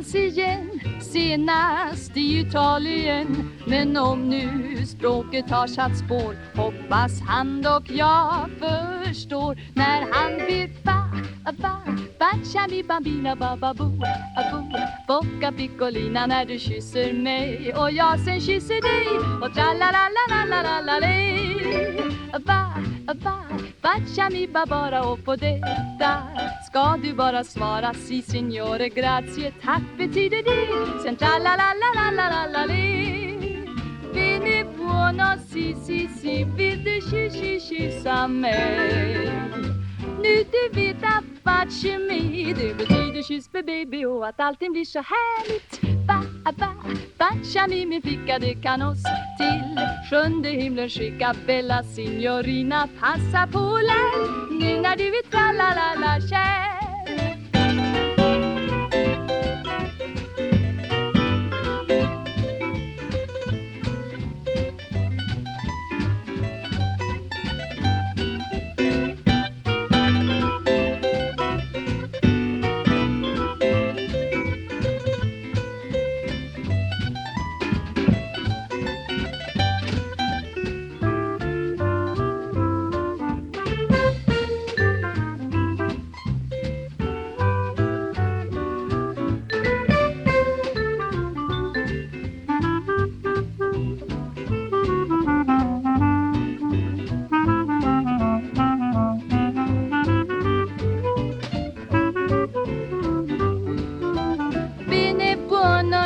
ses igen senast i Italien. Men om nu språket har satt spår hoppas han dock jag förstår. När han vet fa, va, Bacciami bambina bababo, abo Bocca piccolina när du kysser mig. Och jag sen kysser dig och tralalalalalalalej Va, va, Bacciami babara och på detta ska du bara svara si signore grazie tack betyder det. Sen tralalalalalalalej Vini buono si si si vill du kyss kyssa mig nu du vet att Bachemi Det betyder kyss för baby och att allting blir så härligt. Ba, ba, Bachami min flicka det kan oss Sjunde himlen skicka Bella signorina Passa på lär nu när du är tralalala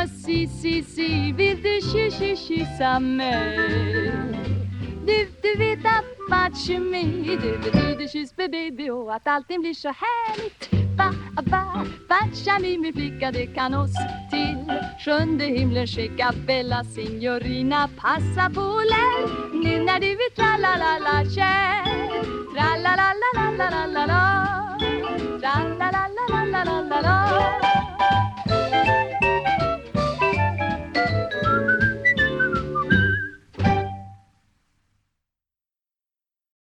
Si, si, si, vill du kyss, kyssa mig? Du, du vet att matchemi, det betyder kyss med baby och att allting blir så härligt. Ba, ba, batchami min flicka, det kan oss till sjunde himlen skicka Bella signorina, passa på lär nu när du är tra-la-la-la-kär Tra-la-la-la-la